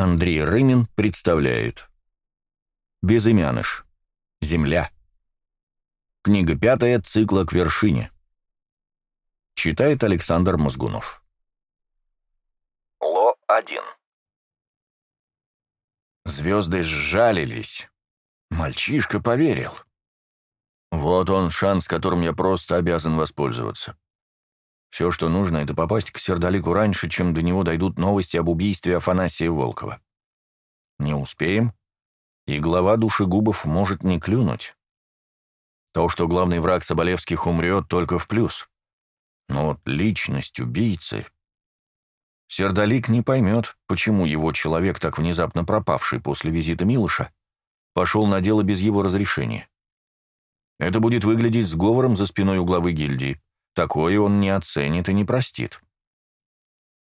Андрей Рымин представляет Безымяныш. Земля. Книга пятая цикла «К вершине». Читает Александр Мозгунов. Ло-1 Звезды сжалились. Мальчишка поверил. Вот он шанс, которым я просто обязан воспользоваться. Все, что нужно, это попасть к Сердолику раньше, чем до него дойдут новости об убийстве Афанасия Волкова. Не успеем, и глава душегубов может не клюнуть. То, что главный враг Соболевских умрет, только в плюс. Но вот личность убийцы... Сердолик не поймет, почему его человек, так внезапно пропавший после визита Милыша, пошел на дело без его разрешения. Это будет выглядеть сговором за спиной у главы гильдии. Такое он не оценит и не простит.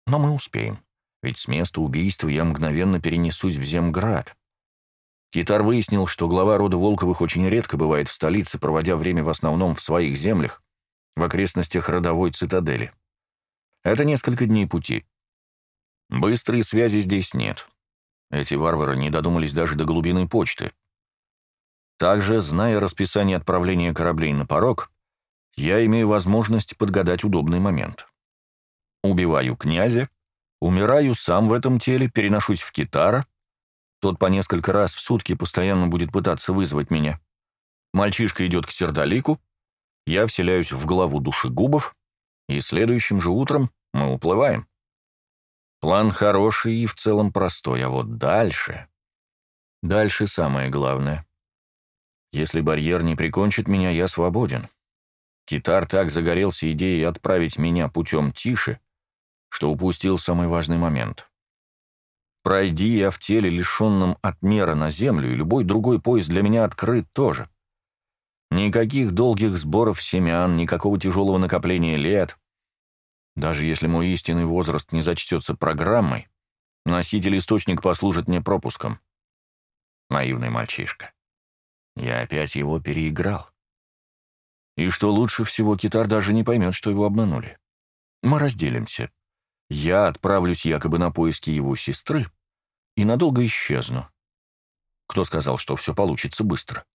Но мы успеем, ведь с места убийства я мгновенно перенесусь в Земград. Китар выяснил, что глава рода Волковых очень редко бывает в столице, проводя время в основном в своих землях, в окрестностях родовой цитадели. Это несколько дней пути. Быстрой связи здесь нет. Эти варвары не додумались даже до глубины почты. Также, зная расписание отправления кораблей на порог, я имею возможность подгадать удобный момент. Убиваю князя, умираю сам в этом теле, переношусь в Китара, тот по несколько раз в сутки постоянно будет пытаться вызвать меня. Мальчишка идет к сердолику, я вселяюсь в голову душегубов, и следующим же утром мы уплываем. План хороший и в целом простой, а вот дальше... Дальше самое главное. Если барьер не прикончит меня, я свободен. Китар так загорелся идеей отправить меня путем тише, что упустил самый важный момент. Пройди я в теле, лишенном от мера на землю, и любой другой поезд для меня открыт тоже. Никаких долгих сборов семян, никакого тяжелого накопления лет. Даже если мой истинный возраст не зачтется программой, носитель-источник послужит мне пропуском. Наивный мальчишка. Я опять его переиграл. И что лучше всего, Китар даже не поймет, что его обманули. Мы разделимся. Я отправлюсь якобы на поиски его сестры и надолго исчезну. Кто сказал, что все получится быстро?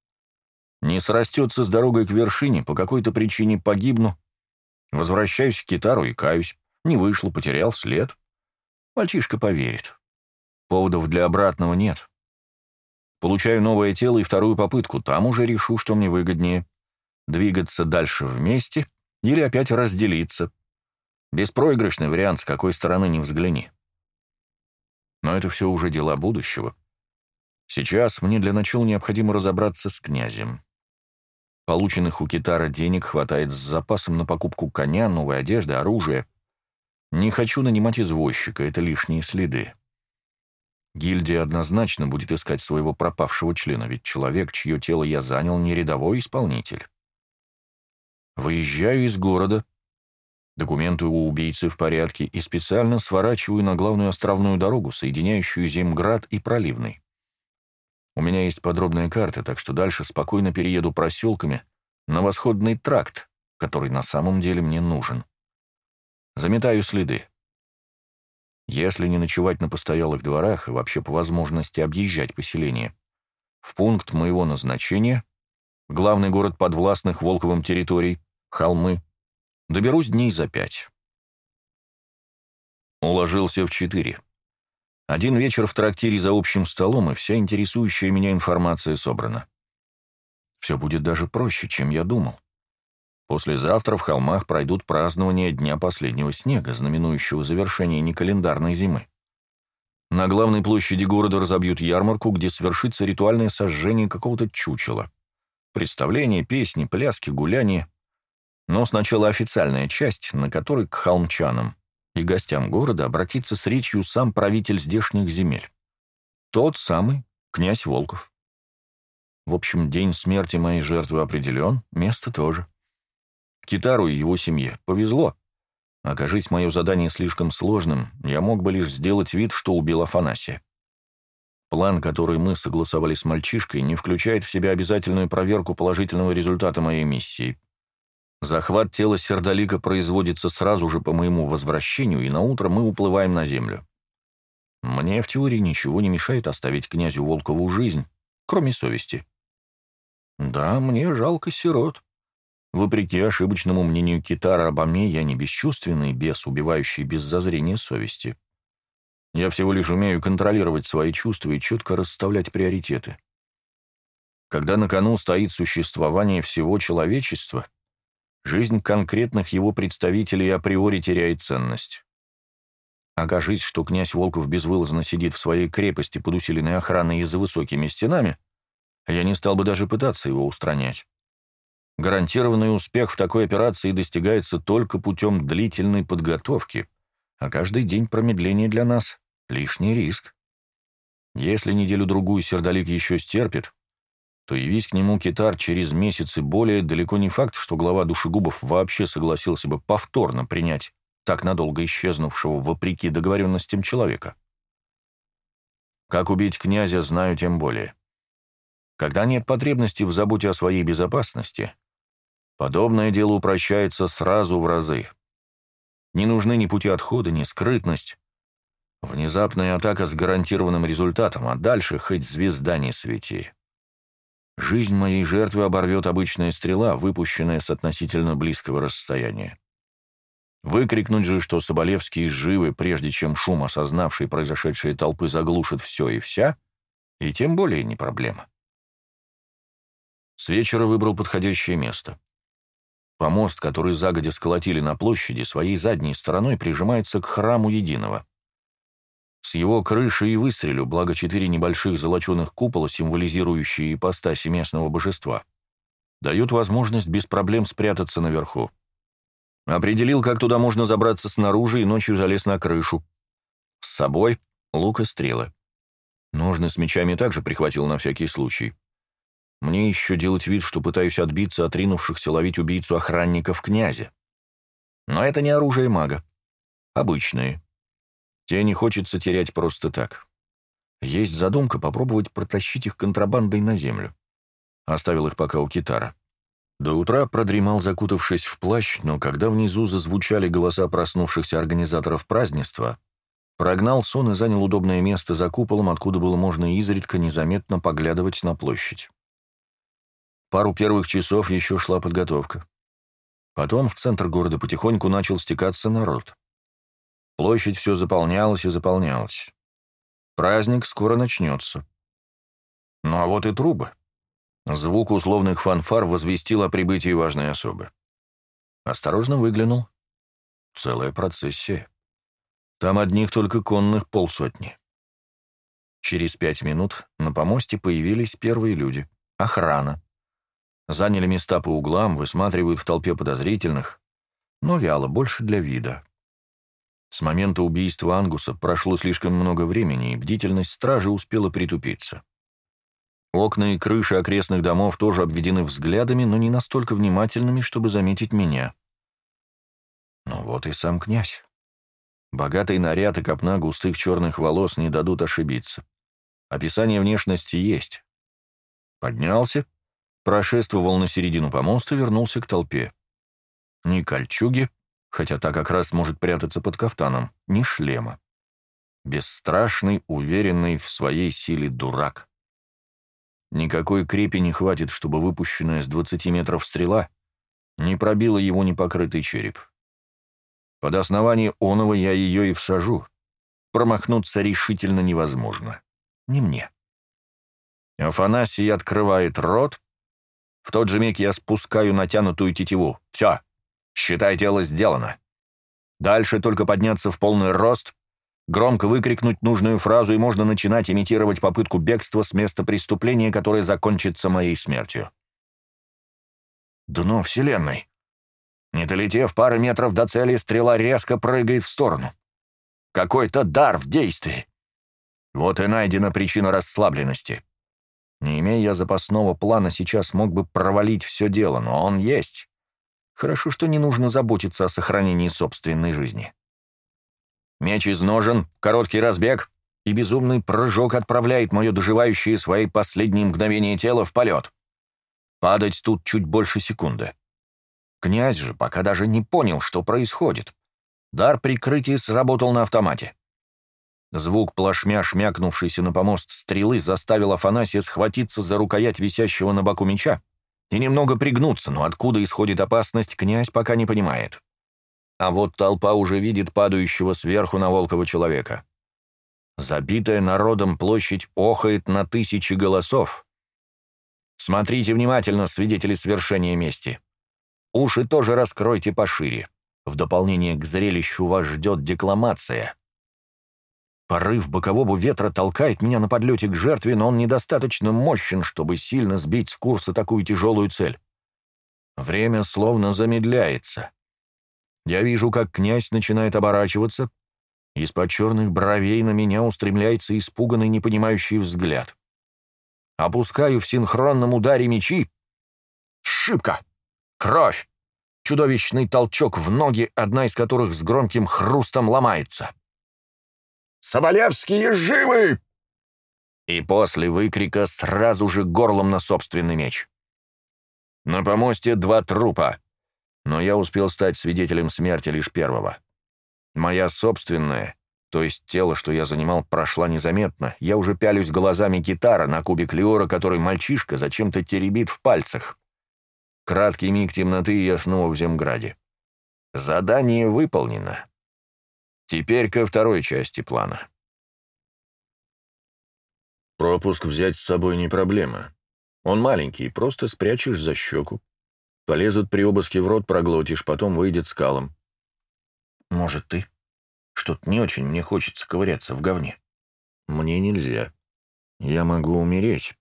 Не срастется с дорогой к вершине, по какой-то причине погибну. Возвращаюсь к Китару и каюсь. Не вышло, потерял след. Мальчишка поверит. Поводов для обратного нет. Получаю новое тело и вторую попытку. Там уже решу, что мне выгоднее двигаться дальше вместе или опять разделиться. Беспроигрышный вариант, с какой стороны не взгляни. Но это все уже дела будущего. Сейчас мне для начала необходимо разобраться с князем. Полученных у Китара денег хватает с запасом на покупку коня, новой одежды, оружия. Не хочу нанимать извозчика, это лишние следы. Гильдия однозначно будет искать своего пропавшего члена, ведь человек, чье тело я занял, не рядовой исполнитель. Выезжаю из города, документы у убийцы в порядке и специально сворачиваю на главную островную дорогу, соединяющую Земград и Проливный. У меня есть подробная карта, так что дальше спокойно перееду проселками на восходный тракт, который на самом деле мне нужен. Заметаю следы. Если не ночевать на постоялых дворах и вообще по возможности объезжать поселение, в пункт моего назначения, главный город подвластных Волковым территорий, холмы. Доберусь дней за пять. Уложился в четыре. Один вечер в трактире за общим столом, и вся интересующая меня информация собрана. Все будет даже проще, чем я думал. Послезавтра в холмах пройдут празднования Дня последнего снега, знаменующего завершение некалендарной зимы. На главной площади города разобьют ярмарку, где свершится ритуальное сожжение какого-то чучела. Представления, песни, пляски, гуляния. Но сначала официальная часть, на которой к холмчанам и гостям города обратится с речью сам правитель здешних земель. Тот самый князь Волков. В общем, день смерти моей жертвы определен, место тоже. Китару и его семье повезло. Окажись мое задание слишком сложным, я мог бы лишь сделать вид, что убил Афанасия. План, который мы согласовали с мальчишкой, не включает в себя обязательную проверку положительного результата моей миссии. Захват тела сердолика производится сразу же по моему возвращению, и на утро мы уплываем на землю. Мне в теории ничего не мешает оставить князю Волкову жизнь, кроме совести. Да, мне жалко сирот. Вопреки ошибочному мнению Китара обо мне, я не бесчувственный бес, убивающий без зазрения совести. Я всего лишь умею контролировать свои чувства и четко расставлять приоритеты. Когда на кону стоит существование всего человечества, жизнь конкретных его представителей априори теряет ценность. Окажись, что князь Волков безвылазно сидит в своей крепости под усиленной охраной и за высокими стенами, я не стал бы даже пытаться его устранять. Гарантированный успех в такой операции достигается только путем длительной подготовки, а каждый день промедления для нас — лишний риск. Если неделю-другую сердолик еще стерпит, то явись к нему китар через месяц и более, далеко не факт, что глава душегубов вообще согласился бы повторно принять так надолго исчезнувшего вопреки договоренностям человека. Как убить князя, знаю тем более. Когда нет потребности в заботе о своей безопасности, подобное дело упрощается сразу в разы. Не нужны ни пути отхода, ни скрытность. Внезапная атака с гарантированным результатом, а дальше хоть звезда не свети. Жизнь моей жертвы оборвет обычная стрела, выпущенная с относительно близкого расстояния. Выкрикнуть же, что Соболевские живы, прежде чем шум осознавшей произошедшие толпы заглушит все и вся, и тем более не проблема. С вечера выбрал подходящее место. Помост, который загодя сколотили на площади, своей задней стороной прижимается к храму Единого. С его крыши и выстрелю, благо четыре небольших золоченых купола, символизирующие ипостаси местного божества, дают возможность без проблем спрятаться наверху. Определил, как туда можно забраться снаружи, и ночью залез на крышу. С собой лук и стрелы. Ножны с мечами также прихватил на всякий случай. Мне еще делать вид, что пытаюсь отбиться от ринувшихся ловить убийцу охранников князя. Но это не оружие мага. Обычные. Те не хочется терять просто так. Есть задумка попробовать протащить их контрабандой на землю. Оставил их пока у китара. До утра продремал, закутавшись в плащ, но когда внизу зазвучали голоса проснувшихся организаторов празднества, прогнал сон и занял удобное место за куполом, откуда было можно изредка незаметно поглядывать на площадь. Пару первых часов еще шла подготовка. Потом в центр города потихоньку начал стекаться народ. Площадь все заполнялась и заполнялась. Праздник скоро начнется. Ну а вот и трубы. Звук условных фанфар возвестил о прибытии важной особы. Осторожно выглянул. Целая процессия. Там одних только конных полсотни. Через пять минут на помосте появились первые люди. Охрана. Заняли места по углам, высматривают в толпе подозрительных, но вяло, больше для вида. С момента убийства Ангуса прошло слишком много времени, и бдительность стражи успела притупиться. Окна и крыши окрестных домов тоже обведены взглядами, но не настолько внимательными, чтобы заметить меня. Ну вот и сам князь. Богатый наряд и копна густых черных волос не дадут ошибиться. Описание внешности есть. Поднялся, прошествовал на середину помоста, вернулся к толпе. Ни кольчуги, хотя та как раз может прятаться под кафтаном, ни шлема. Бесстрашный, уверенный в своей силе дурак. Никакой крепи не хватит, чтобы выпущенная с 20 метров стрела не пробила его непокрытый череп. Под основание оного я ее и всажу. Промахнуться решительно невозможно. Не мне. Афанасий открывает рот. В тот же миг я спускаю натянутую тетиву. Все, считай, дело сделано. Дальше только подняться в полный рост, громко выкрикнуть нужную фразу, и можно начинать имитировать попытку бегства с места преступления, которое закончится моей смертью. Дно Вселенной. Не долетев пары метров до цели, стрела резко прыгает в сторону. Какой-то дар в действии. Вот и найдена причина расслабленности. Не имея я запасного плана, сейчас мог бы провалить все дело, но он есть. Хорошо, что не нужно заботиться о сохранении собственной жизни. Меч изножен, короткий разбег, и безумный прыжок отправляет мое доживающее свои последние мгновения тело в полет. Падать тут чуть больше секунды. Князь же пока даже не понял, что происходит. Дар прикрытия сработал на автомате. Звук плашмя, шмякнувшийся на помост стрелы, заставил Афанасия схватиться за рукоять висящего на боку меча и немного пригнуться, но откуда исходит опасность, князь пока не понимает. А вот толпа уже видит падающего сверху на Волкова человека. Забитая народом площадь охает на тысячи голосов. Смотрите внимательно, свидетели свершения мести. Уши тоже раскройте пошире. В дополнение к зрелищу вас ждет декламация. Порыв бокового ветра толкает меня на подлете к жертве, но он недостаточно мощен, чтобы сильно сбить с курса такую тяжелую цель. Время словно замедляется. Я вижу, как князь начинает оборачиваться. Из-под черных бровей на меня устремляется испуганный, непонимающий взгляд. Опускаю в синхронном ударе мечи. Шибко! Кровь! Чудовищный толчок в ноги, одна из которых с громким хрустом ломается. Соболевские живы!» И после выкрика сразу же горлом на собственный меч. На помосте два трупа, но я успел стать свидетелем смерти лишь первого. Моя собственная, то есть тело, что я занимал, прошла незаметно. Я уже пялюсь глазами гитара на кубик Леора, который мальчишка зачем-то теребит в пальцах. Краткий миг темноты, и я снова в Земграде. Задание выполнено. Теперь ко второй части плана. Пропуск взять с собой не проблема. Он маленький, просто спрячешь за щеку. Полезут при обыске в рот, проглотишь, потом выйдет скалом. Может, ты? Что-то не очень мне хочется ковыряться в говне. Мне нельзя. Я могу умереть.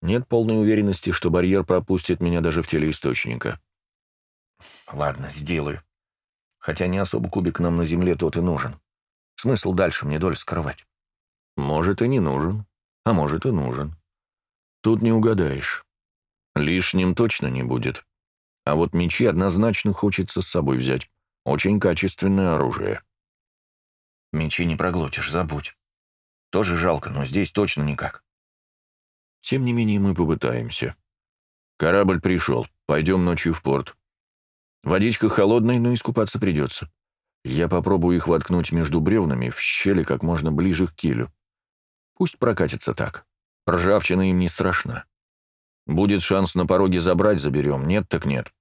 Нет полной уверенности, что барьер пропустит меня даже в теле источника. Ладно, сделаю. Хотя не особо кубик нам на земле тот и нужен. Смысл дальше мне доль скрывать? Может, и не нужен, а может, и нужен. Тут не угадаешь. Лишним точно не будет. А вот мечи однозначно хочется с собой взять. Очень качественное оружие. Мечи не проглотишь, забудь. Тоже жалко, но здесь точно никак. Тем не менее, мы попытаемся. Корабль пришел. Пойдем ночью в порт. Водичка холодная, но искупаться придется. Я попробую их воткнуть между бревнами в щели как можно ближе к килю. Пусть прокатится так. Ржавчина им не страшна. Будет шанс на пороге забрать, заберем. Нет, так нет.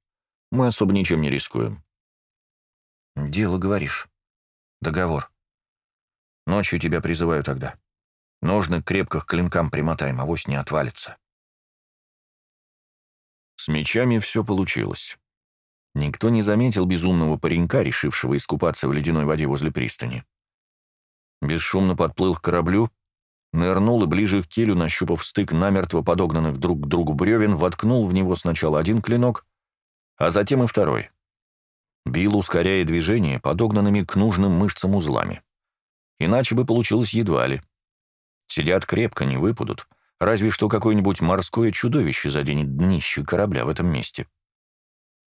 Мы особо ничем не рискуем. Дело, говоришь. Договор. Ночью тебя призываю тогда. Ножны крепко к клинкам примотаем, авось не отвалится. С мечами все получилось. Никто не заметил безумного паренька, решившего искупаться в ледяной воде возле пристани. Бесшумно подплыл к кораблю, нырнул и ближе к келю, нащупав стык намертво подогнанных друг к другу бревен, воткнул в него сначала один клинок, а затем и второй. Бил, ускоряя движение, подогнанными к нужным мышцам узлами. Иначе бы получилось едва ли. Сидят крепко, не выпадут, разве что какое-нибудь морское чудовище заденет днище корабля в этом месте.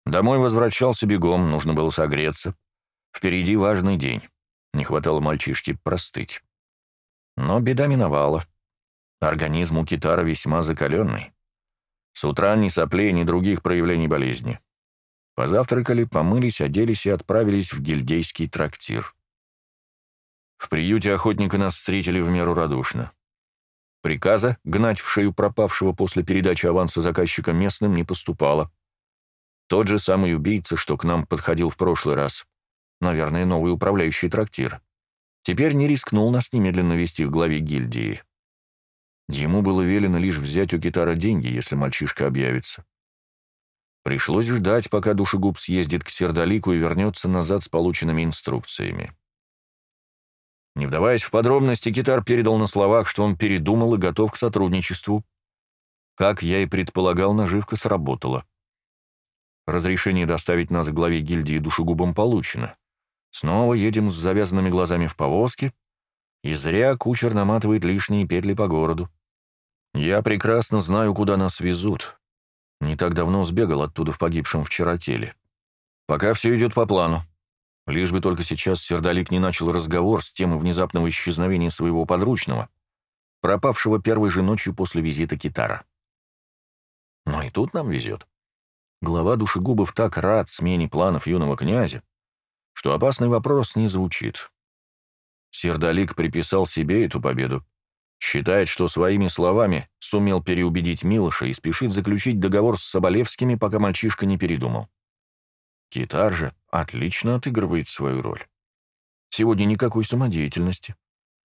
Домой возвращался бегом, нужно было согреться. Впереди важный день. Не хватало мальчишке простыть. Но беда миновала. Организм у китара весьма закаленный. С утра ни соплей, ни других проявлений болезни. Позавтракали, помылись, оделись и отправились в гильдейский трактир. В приюте охотника нас встретили в меру радушно. Приказа гнать в шею пропавшего после передачи аванса заказчика местным не поступало. Тот же самый убийца, что к нам подходил в прошлый раз. Наверное, новый управляющий трактир. Теперь не рискнул нас немедленно вести в главе гильдии. Ему было велено лишь взять у Китара деньги, если мальчишка объявится. Пришлось ждать, пока душегуб съездит к Сердолику и вернется назад с полученными инструкциями. Не вдаваясь в подробности, Китар передал на словах, что он передумал и готов к сотрудничеству. Как я и предполагал, наживка сработала. Разрешение доставить нас к главе гильдии душегубом получено. Снова едем с завязанными глазами в повозке, и зря кучер наматывает лишние петли по городу. Я прекрасно знаю, куда нас везут. Не так давно сбегал оттуда в погибшем вчера теле. Пока все идет по плану. Лишь бы только сейчас Сердолик не начал разговор с темы внезапного исчезновения своего подручного, пропавшего первой же ночью после визита Китара. Но и тут нам везет. Глава душегубов так рад смене планов юного князя, что опасный вопрос не звучит. Сердолик приписал себе эту победу. Считает, что своими словами сумел переубедить Милоша и спешит заключить договор с Соболевскими, пока мальчишка не передумал. Китар же отлично отыгрывает свою роль. Сегодня никакой самодеятельности.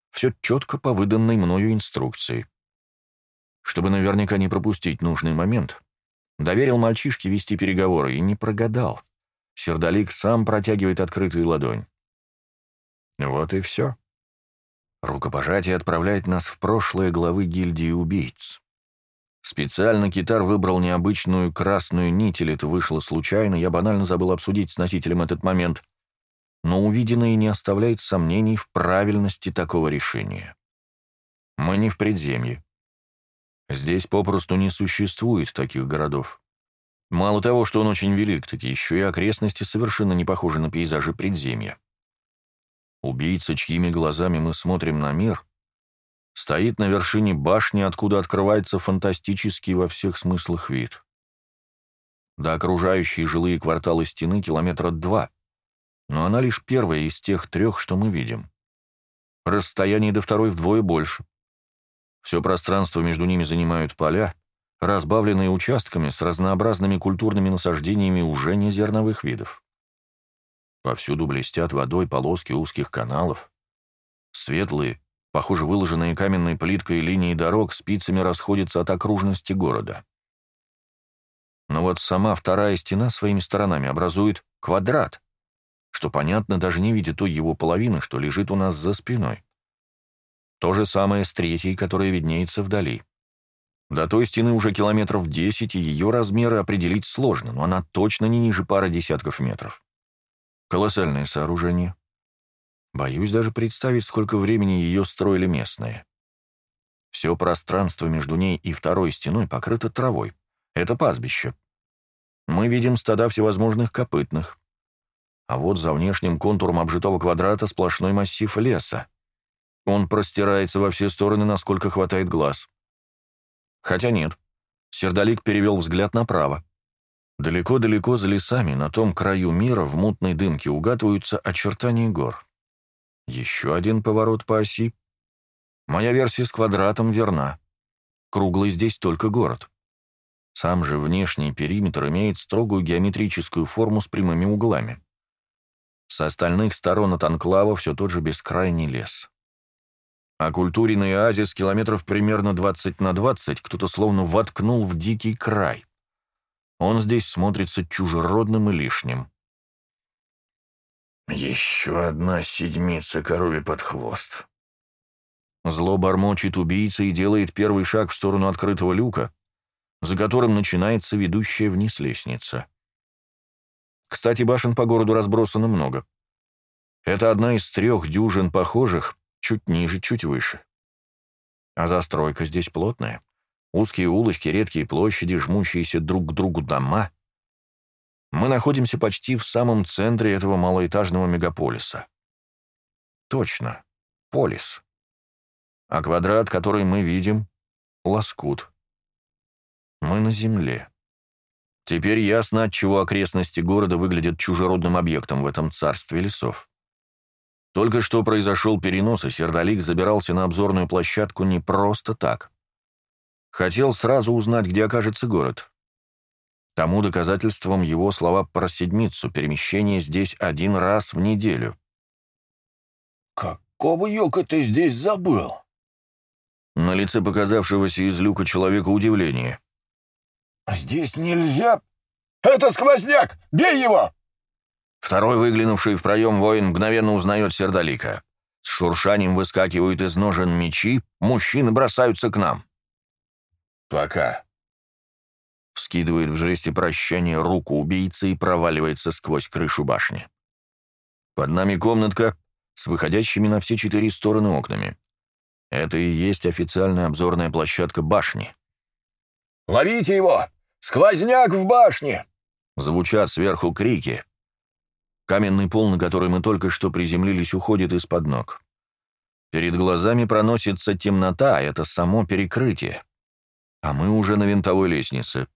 Все четко по выданной мною инструкции. Чтобы наверняка не пропустить нужный момент, доверил мальчишке вести переговоры и не прогадал. Сердолик сам протягивает открытую ладонь. Вот и все. Рукопожатие отправляет нас в прошлое главы гильдии убийц. Специально Китар выбрал необычную красную нить, или это вышло случайно, я банально забыл обсудить с носителем этот момент. Но увиденное не оставляет сомнений в правильности такого решения. Мы не в предземье. Здесь попросту не существует таких городов. Мало того, что он очень велик, так еще и окрестности совершенно не похожи на пейзажи предземья. Убийца, чьими глазами мы смотрим на мир, стоит на вершине башни, откуда открывается фантастический во всех смыслах вид. До окружающие жилые кварталы стены километра два, но она лишь первая из тех трех, что мы видим. Расстояние до второй вдвое больше. Все пространство между ними занимают поля, разбавленные участками с разнообразными культурными насаждениями уже не зерновых видов. Повсюду блестят водой полоски узких каналов. Светлые, похоже, выложенные каменной плиткой линии дорог спицами расходятся от окружности города. Но вот сама вторая стена своими сторонами образует квадрат, что понятно, даже не видя той его половины, что лежит у нас за спиной. То же самое с третьей, которая виднеется вдали. До той стены уже километров десять, и ее размеры определить сложно, но она точно не ниже пары десятков метров. Колоссальное сооружение. Боюсь даже представить, сколько времени ее строили местные. Все пространство между ней и второй стеной покрыто травой. Это пастбище. Мы видим стада всевозможных копытных. А вот за внешним контуром обжитого квадрата сплошной массив леса. Он простирается во все стороны, насколько хватает глаз. Хотя нет. Сердолик перевел взгляд направо. Далеко-далеко за лесами, на том краю мира, в мутной дымке угадываются очертания гор. Еще один поворот по оси. Моя версия с квадратом верна. Круглый здесь только город. Сам же внешний периметр имеет строгую геометрическую форму с прямыми углами. С остальных сторон от анклава все тот же бескрайний лес. А культурный оазис километров примерно 20 на 20 кто-то словно воткнул в дикий край. Он здесь смотрится чужеродным и лишним. «Еще одна седьмица корове под хвост». Зло бормочет убийца и делает первый шаг в сторону открытого люка, за которым начинается ведущая вниз лестница. Кстати, башен по городу разбросано много. Это одна из трех дюжин похожих, чуть ниже, чуть выше. А застройка здесь плотная. Узкие улочки, редкие площади, жмущиеся друг к другу дома. Мы находимся почти в самом центре этого малоэтажного мегаполиса. Точно, полис. А квадрат, который мы видим — лоскут. Мы на земле. Теперь ясно, отчего окрестности города выглядят чужеродным объектом в этом царстве лесов. Только что произошел перенос, и Сердолик забирался на обзорную площадку не просто так. Хотел сразу узнать, где окажется город. Тому доказательством его слова про седмицу, перемещение здесь один раз в неделю. «Какого ёка ты здесь забыл?» На лице показавшегося из люка человека удивление. «Здесь нельзя... Это сквозняк! Бей его!» Второй, выглянувший в проем воин, мгновенно узнает Сердолика. С шуршанием выскакивают из ножен мечи, мужчины бросаются к нам. «Пока». Вскидывает в жесте прощания руку убийцы и проваливается сквозь крышу башни. Под нами комнатка с выходящими на все четыре стороны окнами. Это и есть официальная обзорная площадка башни. «Ловите его! Сквозняк в башне!» Звучат сверху крики. Каменный пол, на который мы только что приземлились, уходит из-под ног. Перед глазами проносится темнота, это само перекрытие. А мы уже на винтовой лестнице.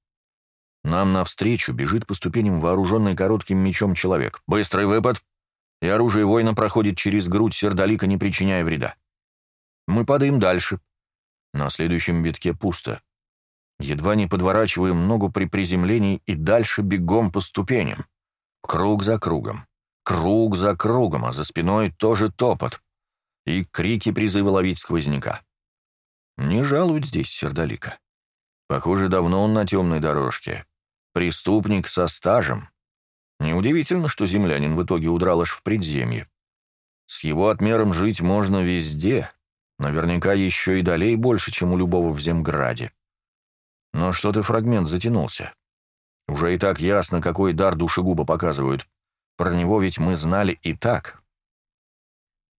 Нам навстречу бежит по ступеням вооруженный коротким мечом человек. Быстрый выпад. и оружие воина проходит через грудь сердолика, не причиняя вреда. Мы падаем дальше. На следующем витке пусто. Едва не подворачиваем ногу при приземлении и дальше бегом по ступеням. Круг за кругом. Круг за кругом, а за спиной тоже топот. И крики призыва ловить сквозняка. Не жалуют здесь сердолика. Похоже, давно он на темной дорожке. Преступник со стажем. Неудивительно, что землянин в итоге удрал аж в предземье. С его отмером жить можно везде, наверняка еще и долей больше, чем у любого в Земграде. Но что-то фрагмент затянулся. Уже и так ясно, какой дар душегуба показывают. Про него ведь мы знали и так.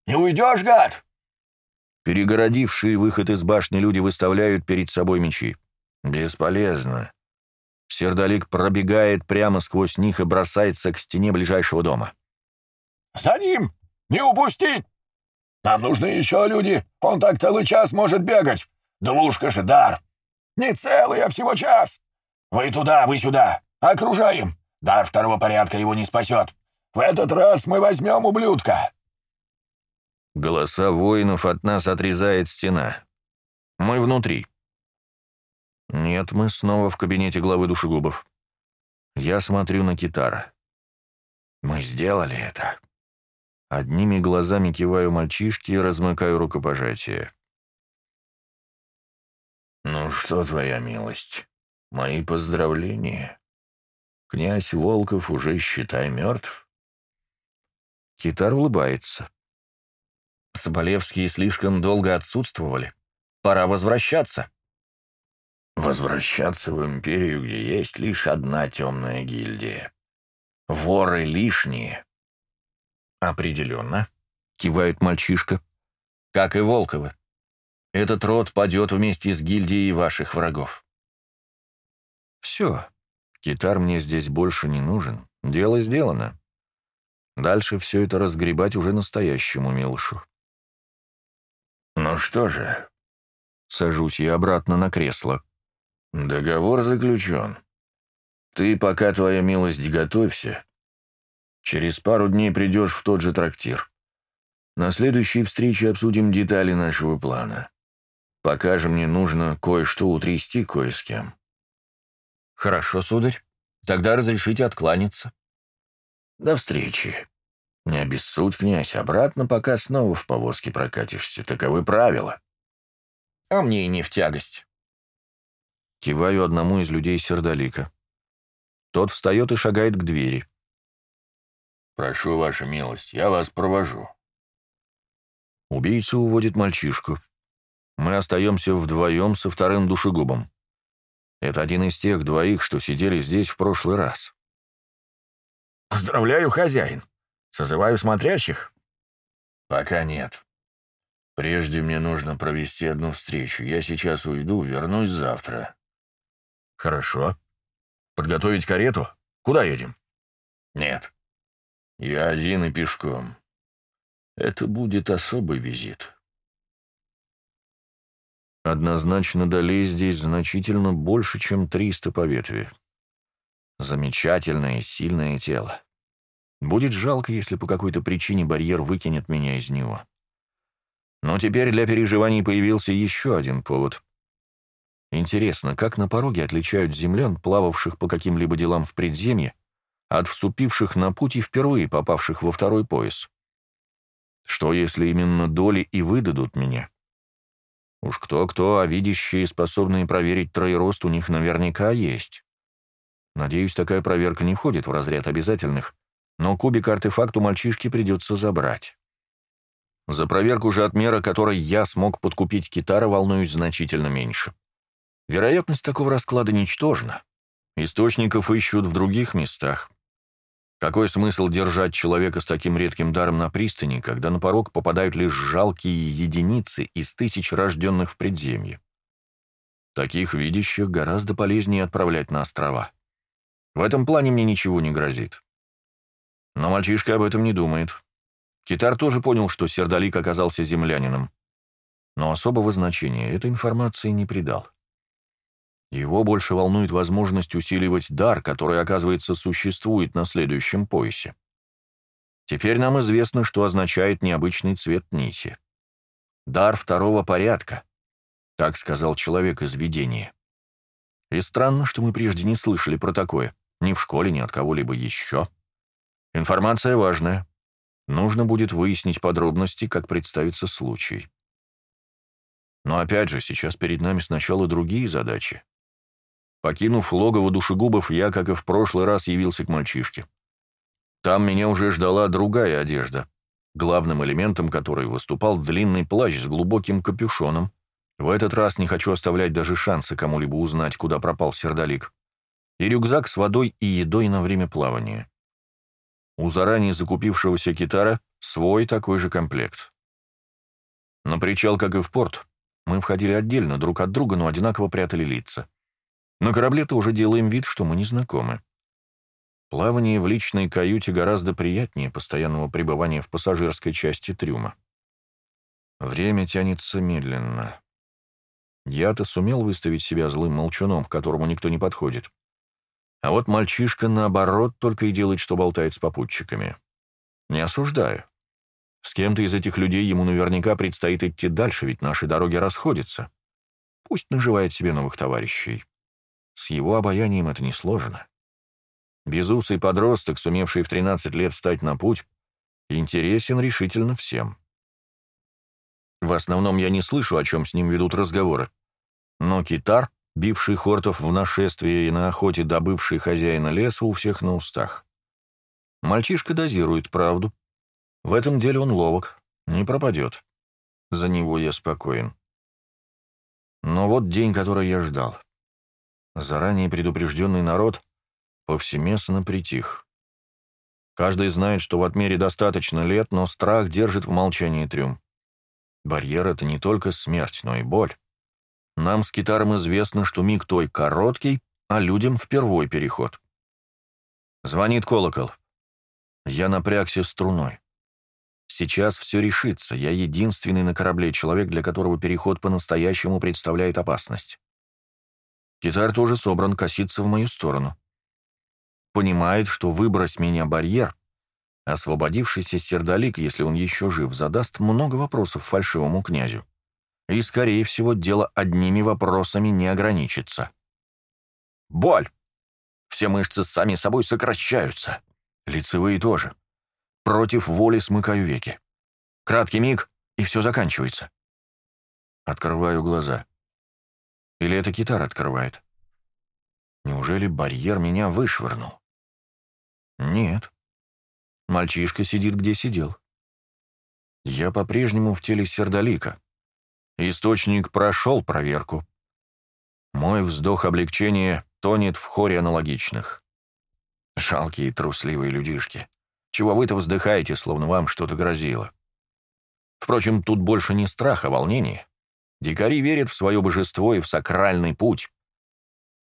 «Не уйдешь, гад!» Перегородившие выход из башни люди выставляют перед собой мечи. «Бесполезно». Сердолик пробегает прямо сквозь них и бросается к стене ближайшего дома. «За ним! Не упустить! Нам нужны еще люди! Он так целый час может бегать! Двушка же дар! Не целый, а всего час! Вы туда, вы сюда! Окружаем! Дар второго порядка его не спасет! В этот раз мы возьмем ублюдка!» Голоса воинов от нас отрезает стена. Мы внутри. Нет, мы снова в кабинете главы душегубов. Я смотрю на Китара. Мы сделали это. Одними глазами киваю мальчишке и размыкаю рукопожатие. «Ну что, твоя милость, мои поздравления. Князь Волков уже, считай, мертв». Китар улыбается. Соболевские слишком долго отсутствовали. Пора возвращаться. Возвращаться в империю, где есть лишь одна темная гильдия. Воры лишние. Определенно, кивает мальчишка. Как и Волковы. Этот род падет вместе с гильдией ваших врагов. Все. Китар мне здесь больше не нужен. Дело сделано. Дальше все это разгребать уже настоящему Милшу. «Ну что же?» Сажусь я обратно на кресло. «Договор заключен. Ты, пока твоя милость, готовься. Через пару дней придешь в тот же трактир. На следующей встрече обсудим детали нашего плана. Пока же мне нужно кое-что утрясти кое с кем». «Хорошо, сударь. Тогда разрешите откланяться». «До встречи». Не обессудь, князь, обратно пока снова в повозке прокатишься. Таковы правила. А мне и не в тягость. Киваю одному из людей сердолика. Тот встает и шагает к двери. «Прошу, ваша милость, я вас провожу». Убийца уводит мальчишку. Мы остаемся вдвоем со вторым душегубом. Это один из тех двоих, что сидели здесь в прошлый раз. «Поздравляю, хозяин!» Созываю смотрящих?» «Пока нет. Прежде мне нужно провести одну встречу. Я сейчас уйду, вернусь завтра». «Хорошо. Подготовить карету? Куда едем?» «Нет. Я один и пешком. Это будет особый визит». Однозначно долей здесь значительно больше, чем 300 по ветви. Замечательное и сильное тело. Будет жалко, если по какой-то причине барьер выкинет меня из него. Но теперь для переживаний появился еще один повод. Интересно, как на пороге отличают землян, плававших по каким-либо делам в предземье, от вступивших на путь и впервые попавших во второй пояс? Что, если именно доли и выдадут меня? Уж кто-кто, а видящие, способные проверить троерост у них наверняка есть. Надеюсь, такая проверка не входит в разряд обязательных, но кубик-артефакт у мальчишки придется забрать. За проверку же отмера, которой я смог подкупить Китара, волнуюсь значительно меньше. Вероятность такого расклада ничтожна. Источников ищут в других местах. Какой смысл держать человека с таким редким даром на пристани, когда на порог попадают лишь жалкие единицы из тысяч рожденных в предземье? Таких видящих гораздо полезнее отправлять на острова. В этом плане мне ничего не грозит. Но мальчишка об этом не думает. Китар тоже понял, что Сердолик оказался землянином. Но особого значения этой информации не придал. Его больше волнует возможность усиливать дар, который, оказывается, существует на следующем поясе. Теперь нам известно, что означает необычный цвет нити. Дар второго порядка, так сказал человек из видения. И странно, что мы прежде не слышали про такое, ни в школе, ни от кого-либо еще. Информация важная. Нужно будет выяснить подробности, как представится случай. Но опять же, сейчас перед нами сначала другие задачи. Покинув логово душегубов, я, как и в прошлый раз, явился к мальчишке. Там меня уже ждала другая одежда, главным элементом которой выступал длинный плащ с глубоким капюшоном. В этот раз не хочу оставлять даже шанса кому-либо узнать, куда пропал сердолик. И рюкзак с водой и едой на время плавания. У заранее закупившегося китара свой такой же комплект. На причал, как и в порт, мы входили отдельно друг от друга, но одинаково прятали лица. На корабле тоже делаем вид, что мы не знакомы. Плавание в личной каюте гораздо приятнее постоянного пребывания в пассажирской части трюма. Время тянется медленно. Я-то сумел выставить себя злым молчуном, к которому никто не подходит. А вот мальчишка, наоборот, только и делает, что болтает с попутчиками. Не осуждаю. С кем-то из этих людей ему наверняка предстоит идти дальше, ведь наши дороги расходятся. Пусть наживает себе новых товарищей. С его обаянием это несложно. Безусый подросток, сумевший в 13 лет стать на путь, интересен решительно всем. В основном я не слышу, о чем с ним ведут разговоры. Но китар, бивший хортов в нашествии и на охоте добывший хозяина леса, у всех на устах. Мальчишка дозирует правду. В этом деле он ловок, не пропадет. За него я спокоен. Но вот день, который я ждал. Заранее предупрежденный народ повсеместно притих. Каждый знает, что в отмере достаточно лет, но страх держит в молчании трюм. Барьер — это не только смерть, но и боль. Нам с китаром известно, что миг той короткий, а людям впервой переход. Звонит колокол. Я напрягся струной. Сейчас все решится, я единственный на корабле человек, для которого переход по-настоящему представляет опасность. Китар тоже собран коситься в мою сторону понимает, что выбрось меня барьер, освободившийся сердолик, если он еще жив, задаст много вопросов фальшивому князю. И, скорее всего, дело одними вопросами не ограничится. Боль! Все мышцы сами собой сокращаются. Лицевые тоже. Против воли смыкаю веки. Краткий миг, и все заканчивается. Открываю глаза. Или это китара открывает? Неужели барьер меня вышвырнул? Нет. Мальчишка сидит, где сидел. Я по-прежнему в теле сердолика. Источник прошел проверку. Мой вздох облегчения тонет в хоре аналогичных. Жалкие трусливые людишки. Чего вы-то вздыхаете, словно вам что-то грозило? Впрочем, тут больше не страх, а волнение. Дикари верят в свое божество и в сакральный путь.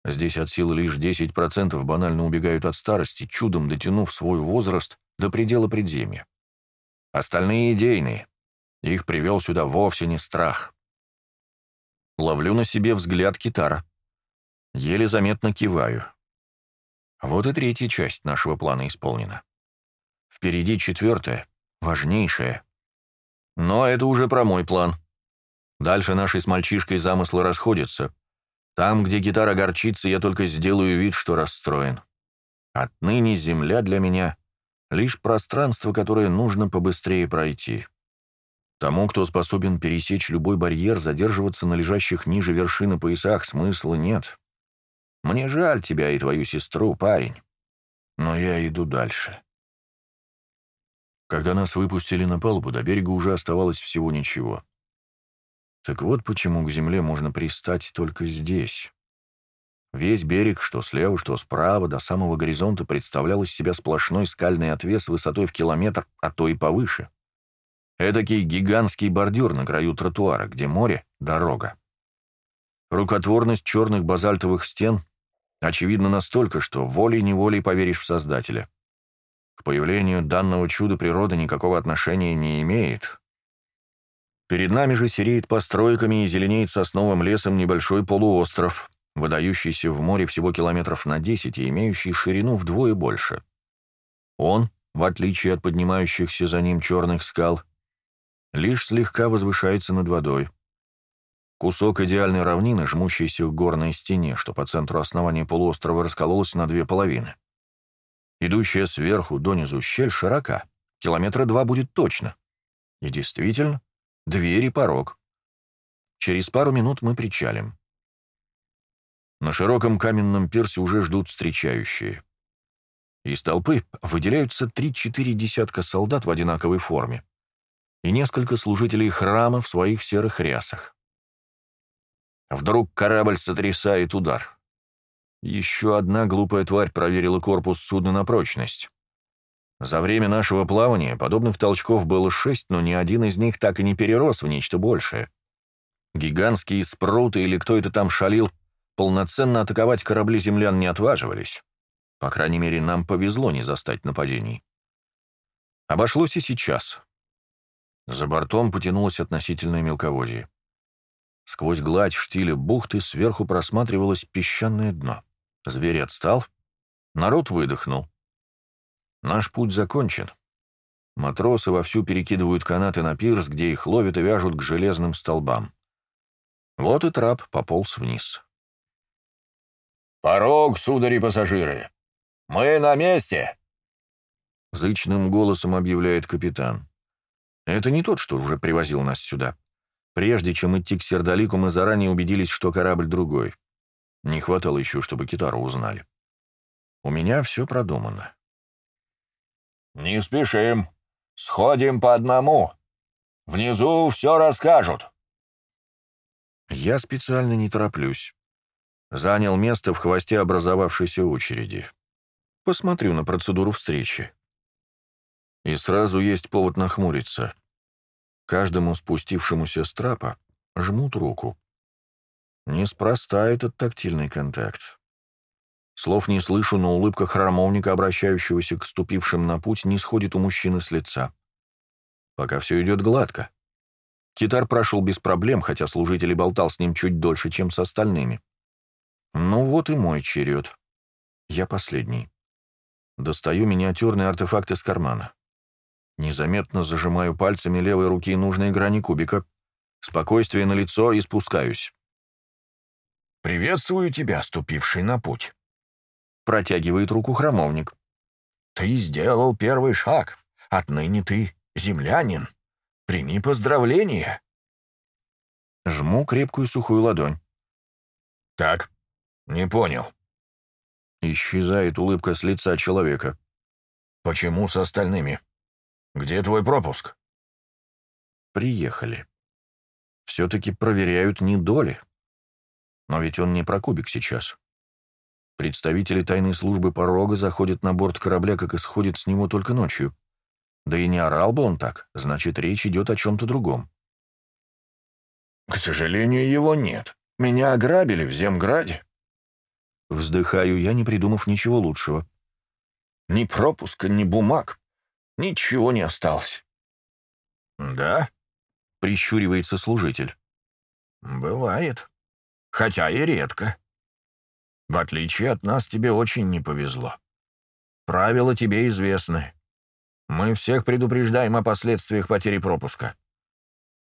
Здесь от силы лишь 10% банально убегают от старости, чудом дотянув свой возраст до предела предземья. Остальные идейные. Их привел сюда вовсе не страх. Ловлю на себе взгляд китара. Еле заметно киваю. Вот и третья часть нашего плана исполнена. Впереди четвертая, важнейшая. Но это уже про мой план. Дальше наши с мальчишкой замыслы расходятся — там, где гитара горчится, я только сделаю вид, что расстроен. Отныне земля для меня — лишь пространство, которое нужно побыстрее пройти. Тому, кто способен пересечь любой барьер, задерживаться на лежащих ниже вершины поясах смысла нет. Мне жаль тебя и твою сестру, парень. Но я иду дальше. Когда нас выпустили на палубу, до берега уже оставалось всего ничего. Так вот почему к земле можно пристать только здесь. Весь берег, что слева, что справа, до самого горизонта представлял из себя сплошной скальный отвес высотой в километр, а то и повыше. Эдакий гигантский бордюр на краю тротуара, где море — дорога. Рукотворность черных базальтовых стен очевидна настолько, что волей-неволей поверишь в Создателя. К появлению данного чуда природы никакого отношения не имеет, Перед нами же сереет постройками и зеленеет сосновым лесом небольшой полуостров, выдающийся в море всего километров на 10 и имеющий ширину вдвое больше. Он в отличие от поднимающихся за ним черных скал, лишь слегка возвышается над водой. Кусок идеальной равнины, жмущийся к горной стене, что по центру основания полуострова раскололась на две половины. Идущая сверху донизу щель широка, километра два будет точно. И действительно, дверь и порог. Через пару минут мы причалим. На широком каменном пирсе уже ждут встречающие. Из толпы выделяются три-четыре десятка солдат в одинаковой форме и несколько служителей храма в своих серых рясах. Вдруг корабль сотрясает удар. Еще одна глупая тварь проверила корпус судна на прочность. За время нашего плавания подобных толчков было шесть, но ни один из них так и не перерос в нечто большее. Гигантские спруты или кто это там шалил, полноценно атаковать корабли землян не отваживались. По крайней мере, нам повезло не застать нападений. Обошлось и сейчас. За бортом потянулось относительное мелководье. Сквозь гладь штиля бухты сверху просматривалось песчаное дно. Зверь отстал, народ выдохнул. Наш путь закончен. Матросы вовсю перекидывают канаты на пирс, где их ловят и вяжут к железным столбам. Вот и трап пополз вниз. «Порог, судари пассажиры! Мы на месте!» Зычным голосом объявляет капитан. Это не тот, что уже привозил нас сюда. Прежде чем идти к Сердолику, мы заранее убедились, что корабль другой. Не хватало еще, чтобы китару узнали. У меня все продумано. «Не спешим. Сходим по одному. Внизу все расскажут». Я специально не тороплюсь. Занял место в хвосте образовавшейся очереди. Посмотрю на процедуру встречи. И сразу есть повод нахмуриться. Каждому спустившемуся с трапа жмут руку. Неспроста этот тактильный контакт. Слов не слышу, но улыбка храмовника, обращающегося к ступившим на путь, не сходит у мужчины с лица. Пока все идет гладко. Китар прошел без проблем, хотя служитель болтал с ним чуть дольше, чем с остальными. Ну вот и мой черед. Я последний. Достаю миниатюрный артефакт из кармана. Незаметно зажимаю пальцами левой руки нужные грани кубика. Спокойствие на лицо и спускаюсь. «Приветствую тебя, ступивший на путь», — протягивает руку храмовник. «Ты сделал первый шаг. Отныне ты землянин. Прими поздравления». Жму крепкую сухую ладонь. «Так, не понял». Исчезает улыбка с лица человека. «Почему с остальными?» «Где твой пропуск?» «Приехали. Все-таки проверяют не доли. Но ведь он не про кубик сейчас. Представители тайной службы порога заходят на борт корабля, как исходит с него только ночью. Да и не орал бы он так, значит, речь идет о чем-то другом». «К сожалению, его нет. Меня ограбили в Земграде». Вздыхаю я, не придумав ничего лучшего. «Ни пропуска, ни бумаг. Ничего не осталось. «Да?» — прищуривается служитель. «Бывает. Хотя и редко. В отличие от нас, тебе очень не повезло. Правила тебе известны. Мы всех предупреждаем о последствиях потери пропуска.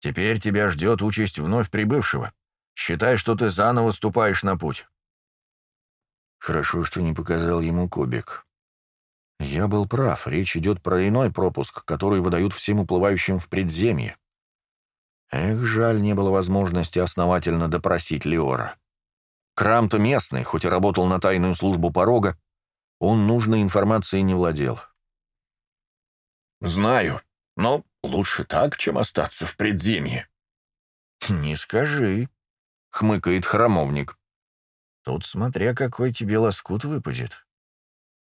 Теперь тебя ждет участь вновь прибывшего. Считай, что ты заново ступаешь на путь». Хорошо, что не показал ему кубик. Я был прав, речь идет про иной пропуск, который выдают всем уплывающим в предземье. Эх, жаль, не было возможности основательно допросить Леора. Крам-то местный, хоть и работал на тайную службу порога, он нужной информацией не владел. «Знаю, но лучше так, чем остаться в предземье». «Не скажи», — хмыкает храмовник. «Тут смотря какой тебе лоскут выпадет».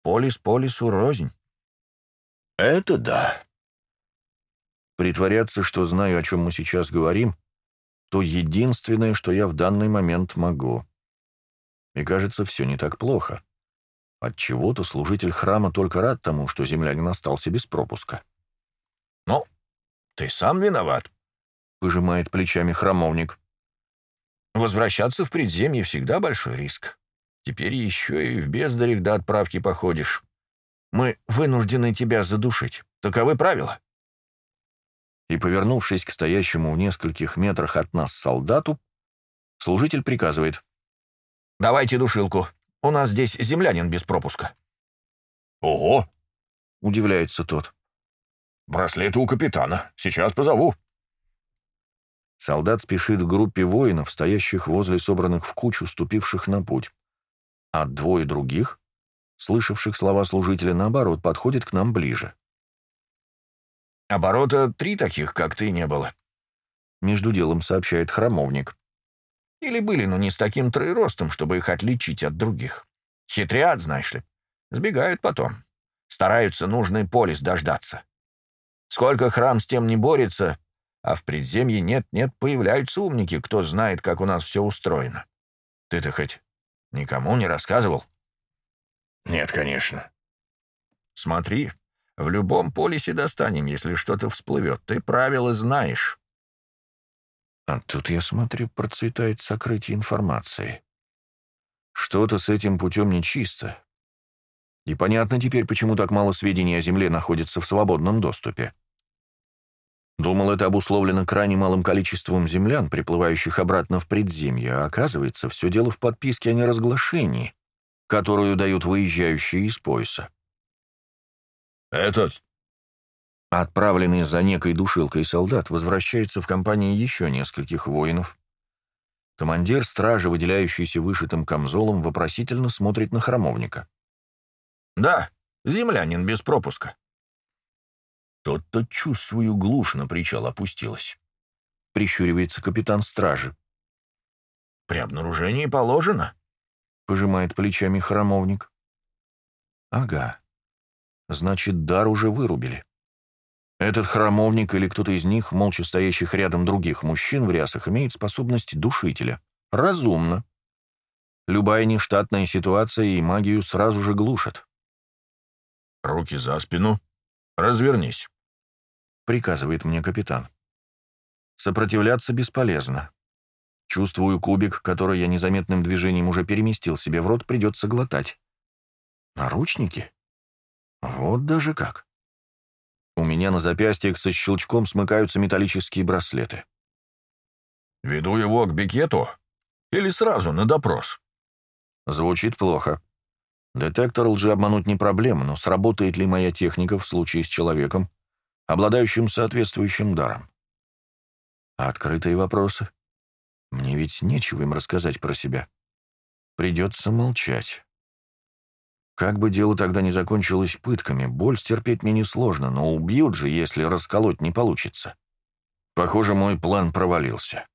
Полис полису рознь. Это да. Притворяться, что знаю, о чем мы сейчас говорим, то единственное, что я в данный момент могу. И кажется, все не так плохо. Отчего-то служитель храма только рад тому, что землянин остался без пропуска. «Ну, ты сам виноват», — пожимает плечами храмовник. «Возвращаться в предземье всегда большой риск. Теперь еще и в бездарях до отправки походишь. Мы вынуждены тебя задушить. Таковы правила». И, повернувшись к стоящему в нескольких метрах от нас солдату, служитель приказывает. «Давайте душилку. У нас здесь землянин без пропуска». «Ого!» — удивляется тот. «Браслеты у капитана. Сейчас позову». Солдат спешит к группе воинов, стоящих возле собранных в кучу, ступивших на путь. А двое других, слышавших слова служителя, наоборот, подходят к нам ближе. «Оборота три таких, как ты, не было», — между делом сообщает храмовник. «Или были, но не с таким троеростом, чтобы их отличить от других. Хитрят, знаешь ли. Сбегают потом. Стараются нужный полис дождаться. Сколько храм с тем не борется, а в предземье нет-нет появляются умники, кто знает, как у нас все устроено. Ты-то хоть никому не рассказывал? Нет, конечно. Смотри, в любом полисе достанем, если что-то всплывет. Ты правила знаешь. А тут, я смотрю, процветает сокрытие информации. Что-то с этим путем нечисто. И понятно теперь, почему так мало сведений о Земле находится в свободном доступе. Думал, это обусловлено крайне малым количеством землян, приплывающих обратно в предземье, а оказывается, все дело в подписке о неразглашении, которую дают выезжающие из пояса. «Этот?» Отправленный за некой душилкой солдат возвращается в компании еще нескольких воинов. Командир стражи, выделяющийся вышитым камзолом, вопросительно смотрит на храмовника. «Да, землянин без пропуска», тот-то чувствую глушь на причал опустилась. Прищуривается капитан стражи. «При обнаружении положено», — пожимает плечами храмовник. «Ага. Значит, дар уже вырубили. Этот храмовник или кто-то из них, молча стоящих рядом других мужчин в рясах, имеет способность душителя. Разумно. Любая нештатная ситуация и магию сразу же глушат. «Руки за спину. Развернись» приказывает мне капитан. Сопротивляться бесполезно. Чувствую кубик, который я незаметным движением уже переместил себе в рот, придется глотать. Наручники? Вот даже как. У меня на запястьях со щелчком смыкаются металлические браслеты. «Веду его к бикету? Или сразу на допрос?» Звучит плохо. Детектор лжи обмануть не проблема, но сработает ли моя техника в случае с человеком, обладающим соответствующим даром. Открытые вопросы? Мне ведь нечего им рассказать про себя. Придется молчать. Как бы дело тогда не закончилось пытками, боль стерпеть мне несложно, но убьют же, если расколоть не получится. Похоже, мой план провалился.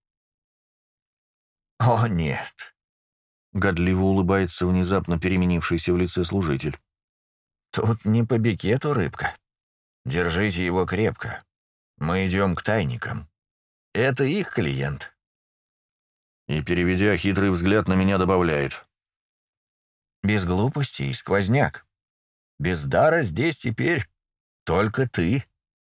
«О, нет!» — годливо улыбается внезапно переменившийся в лице служитель. «Тут не по бикету рыбка. Держите его крепко. Мы идем к тайникам. Это их клиент». И, переведя хитрый взгляд, на меня добавляет. «Без глупостей, сквозняк. Без дара здесь теперь только ты».